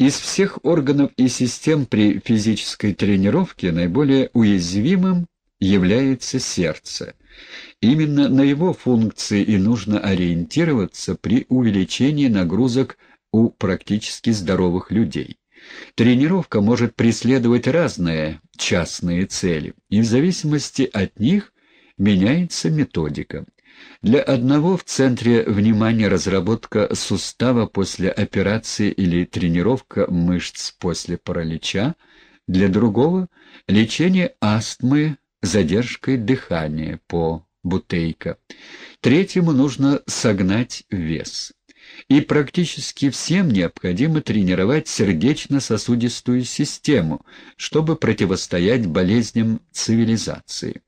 Из всех органов и систем при физической тренировке наиболее уязвимым является сердце. Именно на его функции и нужно ориентироваться при увеличении нагрузок у практически здоровых людей. Тренировка может преследовать разные частные цели, и в зависимости от них меняется методика. Для одного в центре внимания разработка сустава после операции или тренировка мышц после паралича, для другого – лечение астмы задержкой дыхания по бутейка. Третьему нужно согнать вес. И практически всем необходимо тренировать сердечно-сосудистую систему, чтобы противостоять болезням цивилизации.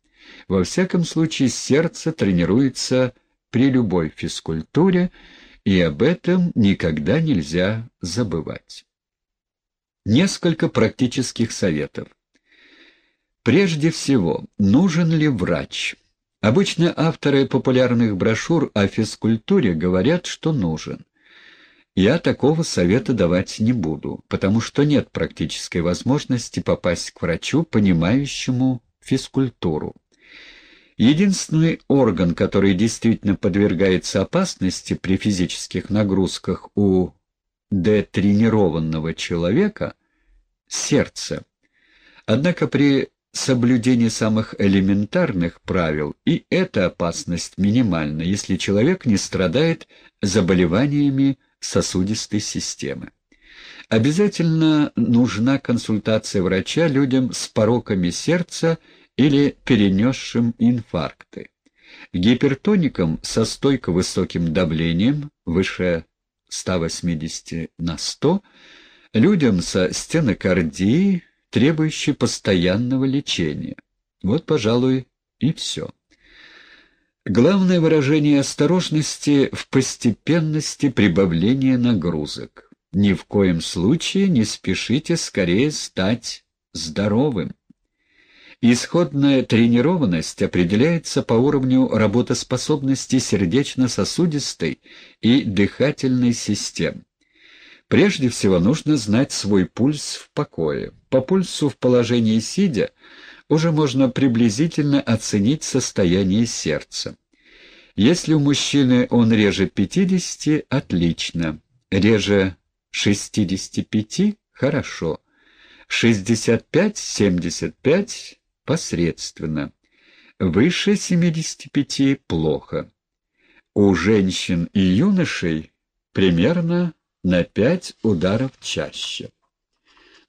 Во всяком случае, сердце тренируется при любой физкультуре, и об этом никогда нельзя забывать. Несколько практических советов. Прежде всего, нужен ли врач? Обычно авторы популярных брошюр о физкультуре говорят, что нужен. Я такого совета давать не буду, потому что нет практической возможности попасть к врачу, понимающему физкультуру. Единственный орган, который действительно подвергается опасности при физических нагрузках у детренированного человека – сердце. Однако при соблюдении самых элементарных правил и эта опасность минимальна, если человек не страдает заболеваниями сосудистой системы. Обязательно нужна консультация врача людям с пороками сердца или перенесшим инфаркты. Гипертоникам со стойко высоким давлением, выше 180 на 100, людям со стенокардией, требующей постоянного лечения. Вот, пожалуй, и все. Главное выражение осторожности в постепенности прибавления нагрузок. Ни в коем случае не спешите скорее стать здоровым. Исходная тренированность определяется по уровню работоспособности сердечно-сосудистой и дыхательной систем. Прежде всего нужно знать свой пульс в покое. По пульсу в положении сидя уже можно приблизительно оценить состояние сердца. Если у мужчины он реже 50 – отлично, реже 65 – хорошо, 65-75 посредственно. Выше 75 – плохо. У женщин и юношей примерно на 5 ударов чаще.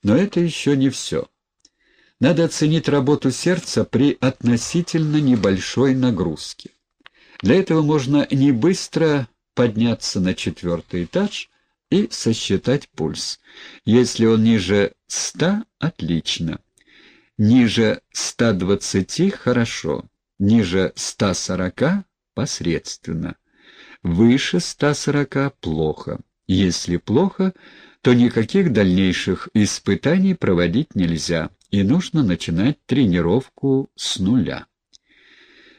Но это еще не все. Надо оценить работу сердца при относительно небольшой нагрузке. Для этого можно не быстро подняться на четвертый этаж и сосчитать пульс. Если он ниже 100 – отлично. Ниже 120 – хорошо, ниже 140 – посредственно, выше 140 – плохо. Если плохо, то никаких дальнейших испытаний проводить нельзя, и нужно начинать тренировку с нуля.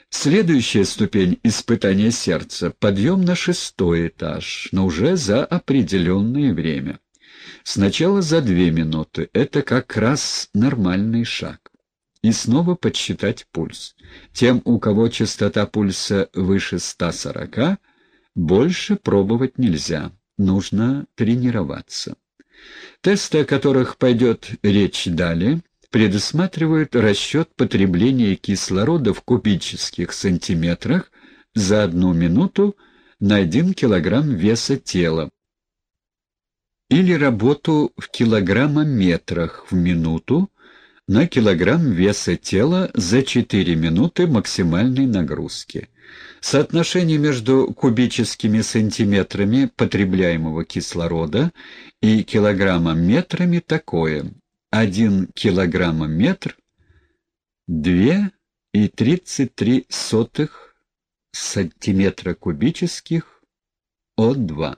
Следующая ступень испытания сердца – подъем на шестой этаж, но уже за определенное время. Сначала за две минуты. Это как раз нормальный шаг. И снова подсчитать пульс. Тем, у кого частота пульса выше 140, больше пробовать нельзя. Нужно тренироваться. Тесты, о которых пойдет речь далее, предусматривают расчет потребления кислорода в кубических сантиметрах за одну минуту на 1 килограмм веса тела, или работу в килограммометрах в минуту на килограмм веса тела за 4 минуты максимальной нагрузки. Соотношение между кубическими сантиметрами потребляемого кислорода и килограммометрами такое. 1 килограммометр 2,33 сантиметра кубических О2.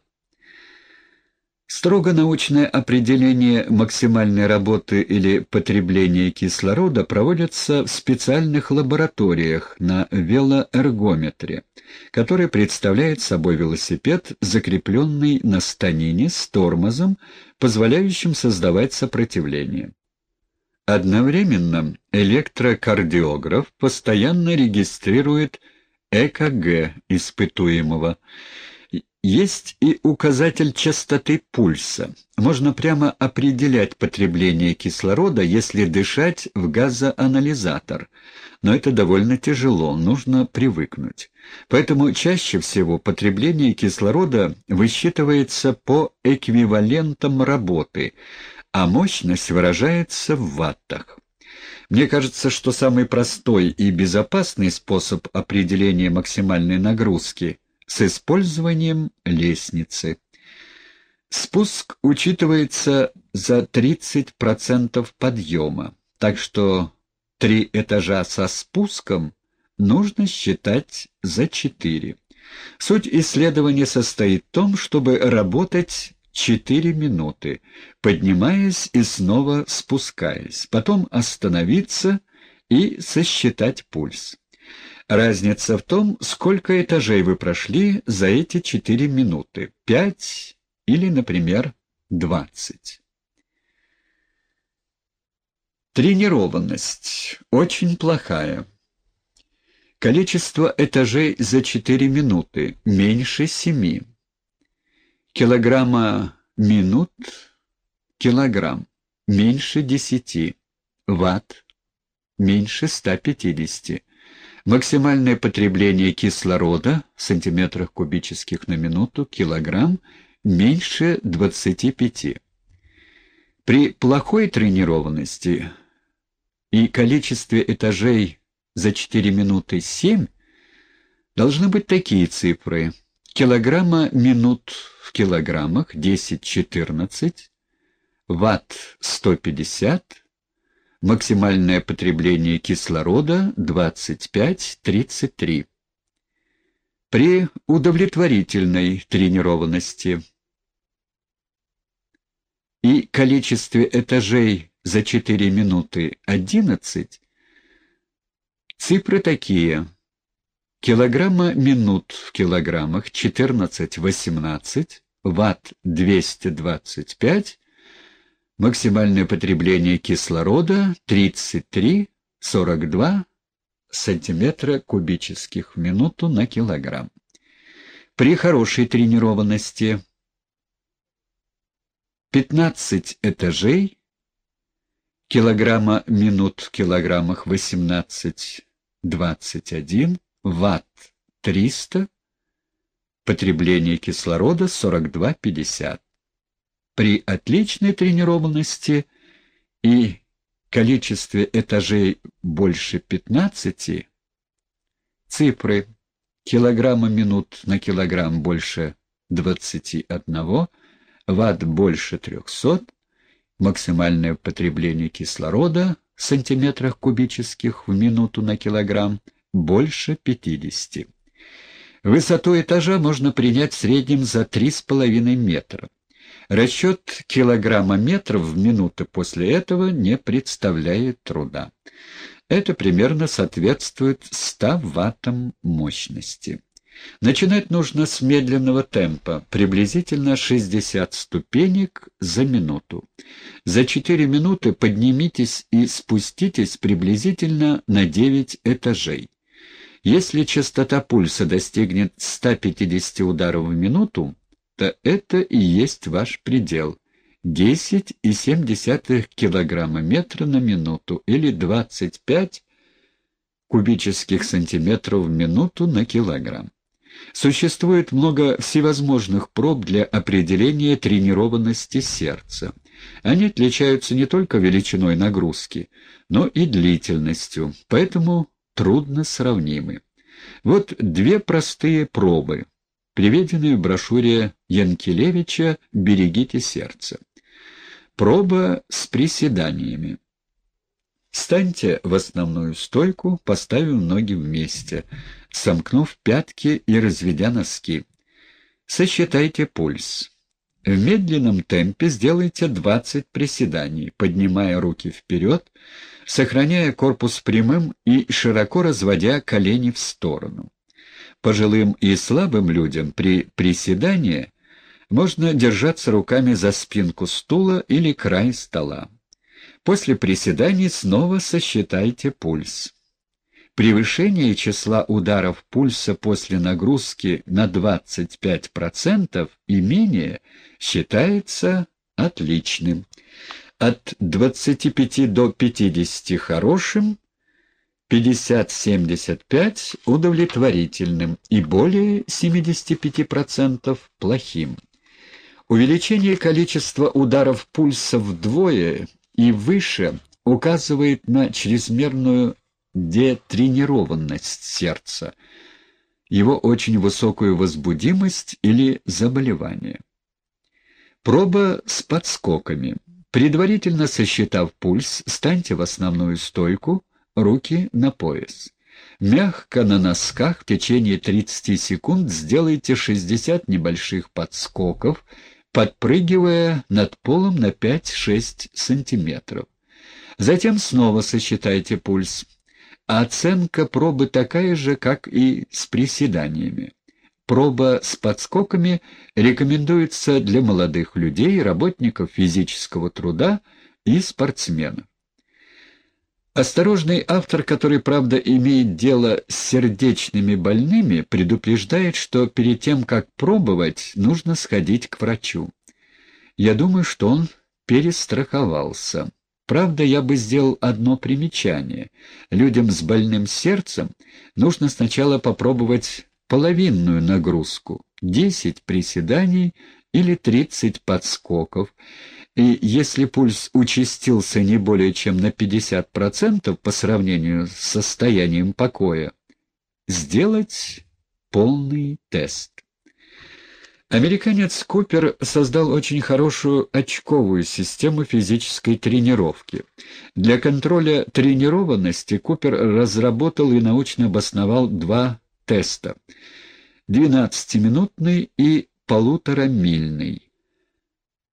Строго научное определение максимальной работы или потребления кислорода проводится в специальных лабораториях на велоэргометре, который представляет собой велосипед, закрепленный на станине с тормозом, позволяющим создавать сопротивление. Одновременно электрокардиограф постоянно регистрирует ЭКГ испытуемого, есть и указатель частоты пульса. Можно прямо определять потребление кислорода, если дышать в газоанализатор. Но это довольно тяжело, нужно привыкнуть. Поэтому чаще всего потребление кислорода высчитывается по эквивалентам работы, а мощность выражается в ваттах. Мне кажется, что самый простой и безопасный способ определения максимальной нагрузки – с использованием лестницы. Спуск учитывается за 30% подъема, так что три этажа со спуском нужно считать за четыре. Суть исследования состоит в том, чтобы работать 4 минуты, поднимаясь и снова спускаясь, потом остановиться и сосчитать пульс. Разница в том, сколько этажей вы прошли за эти четыре минуты. Пять или, например, двадцать. Тренированность очень плохая. Количество этажей за 4 минуты меньше 7. Килограмма минут – килограмм, меньше 10. Ватт – меньше 150. Максимальное потребление кислорода в сантиметрах кубических на минуту, килограмм, меньше 25. При плохой тренированности и количестве этажей за 4 минуты 7 должны быть такие цифры. Килограмма минут в килограммах 10-14, ватт 150, Максимальное потребление кислорода 25-33. При удовлетворительной тренированности и количестве этажей за 4 минуты 11, цифры такие. Килограмма минут в килограммах 14-18, ватт 225, Максимальное потребление кислорода 33-42 сантиметра кубических в минуту на килограмм. При хорошей тренированности 15 этажей, килограмма минут в килограммах 18-21, ватт 300, потребление кислорода 42-50 при отличной тренированности и количестве этажей больше 15, цифры килограмма минут на килограмм больше 21, ватт больше 300, максимальное потребление кислорода в сантиметрах кубических в минуту на килограмм больше 50. Высоту этажа можно принять в среднем за 3,5 метра. Расчет килограмма метров в минуту после этого не представляет труда. Это примерно соответствует 100 ваттам мощности. Начинать нужно с медленного темпа, приблизительно 60 ступенек за минуту. За 4 минуты поднимитесь и спуститесь приблизительно на 9 этажей. Если частота пульса достигнет 150 ударов в минуту, то это и есть ваш предел. 10,7 килограмма метра на минуту или 25 кубических сантиметров в минуту на килограмм. Существует много всевозможных проб для определения тренированности сердца. Они отличаются не только величиной нагрузки, но и длительностью, поэтому трудно сравнимы. Вот две простые пробы приведенные в брошюре Янкелевича «Берегите сердце». Проба с приседаниями. Встаньте в основную стойку, поставив ноги вместе, сомкнув пятки и разведя носки. Сосчитайте пульс. В медленном темпе сделайте 20 приседаний, поднимая руки вперед, сохраняя корпус прямым и широко разводя колени в сторону. Пожилым и слабым людям при приседании можно держаться руками за спинку стула или край стола. После приседаний снова сосчитайте пульс. Превышение числа ударов пульса после нагрузки на 25% и менее считается отличным. От 25 до 50 хорошим, 50-75 удовлетворительным и более 75% плохим. Увеличение количества ударов пульса вдвое и выше указывает на чрезмерную детренированность сердца, его очень высокую возбудимость или заболевание. Проба с подскоками. Предварительно сосчитав пульс, станьте в основную стойку, руки на пояс. Мягко на носках в течение 30 секунд сделайте 60 небольших подскоков, подпрыгивая над полом на 5-6 сантиметров. Затем снова сосчитайте пульс. Оценка пробы такая же, как и с приседаниями. Проба с подскоками рекомендуется для молодых людей, работников физического труда и спортсменов. Осторожный автор, который, правда, имеет дело с сердечными больными, предупреждает, что перед тем, как пробовать, нужно сходить к врачу. Я думаю, что он перестраховался. Правда, я бы сделал одно примечание. Людям с больным сердцем нужно сначала попробовать половинную нагрузку, 10 приседаний или 30 подскоков, и если пульс участился не более чем на 50% по сравнению с состоянием покоя, сделать полный тест. Американец Купер создал очень хорошую очковую систему физической тренировки. Для контроля тренированности Купер разработал и научно обосновал два теста – 12-минутный и полуторамильный.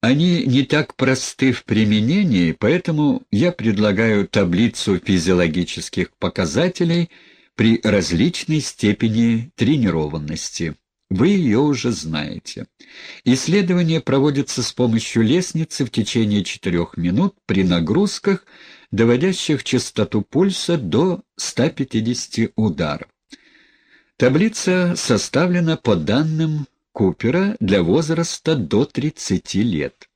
Они не так просты в применении, поэтому я предлагаю таблицу физиологических показателей при различной степени тренированности. Вы ее уже знаете. Исследование проводится с помощью лестницы в течение четырех минут при нагрузках, доводящих частоту пульса до 150 ударов. Таблица составлена по данным Купера для возраста до 30 лет.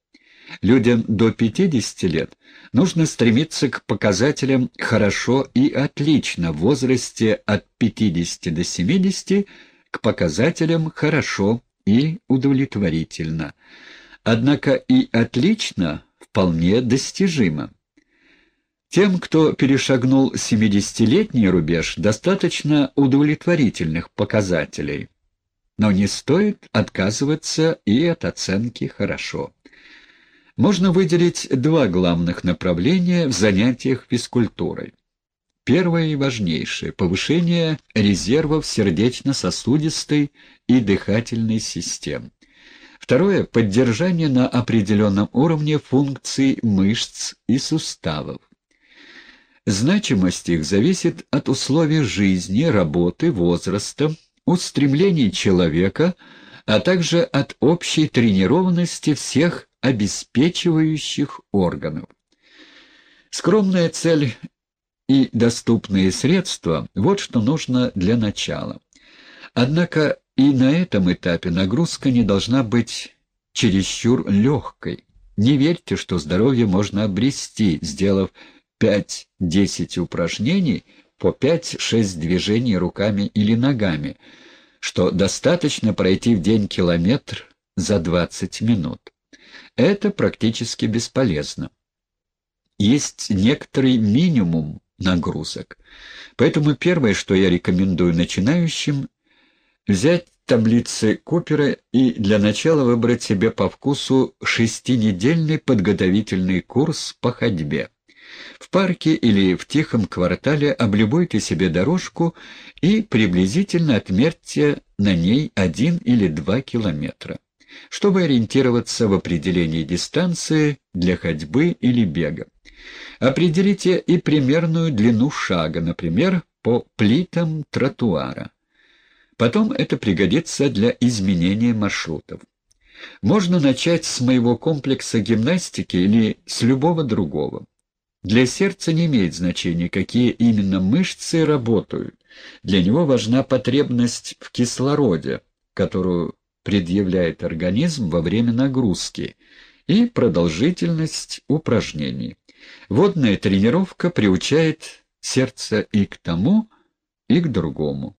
Людям до 50 лет нужно стремиться к показателям «хорошо» и «отлично» в возрасте от 50 до 70 к показателям «хорошо» и «удовлетворительно». Однако и «отлично» вполне достижимо. Тем, кто перешагнул 70-летний рубеж, достаточно удовлетворительных показателей. Но не стоит отказываться и от оценки «хорошо». Можно выделить два главных направления в занятиях физкультурой. Первое и важнейшее – повышение резервов сердечно-сосудистой и дыхательной систем. Второе – поддержание на определенном уровне функций мышц и суставов. Значимость их зависит от условий жизни, работы, возраста, устремлений человека, а также от общей тренированности всех обеспечивающих органов. Скромная цель и доступные средства – вот что нужно для начала. Однако и на этом этапе нагрузка не должна быть чересчур легкой. Не верьте, что здоровье можно обрести, сделав 5-10 упражнений по 5-6 движений руками или ногами, что достаточно пройти в день километр за 20 минут. Это практически бесполезно. Есть некоторый минимум нагрузок. Поэтому первое, что я рекомендую начинающим, взять таблицы Купера и для начала выбрать себе по вкусу шестинедельный подготовительный курс по ходьбе. В парке или в тихом квартале облюбуйте себе дорожку и приблизительно отмерьте на ней один или два километра. чтобы ориентироваться в определении дистанции для ходьбы или бега. Определите и примерную длину шага, например, по плитам тротуара. Потом это пригодится для изменения маршрутов. Можно начать с моего комплекса гимнастики или с любого другого. Для сердца не имеет значения, какие именно мышцы работают. Для него важна потребность в кислороде, которую предъявляет организм во время нагрузки, и продолжительность упражнений. Водная тренировка приучает сердце и к тому, и к другому.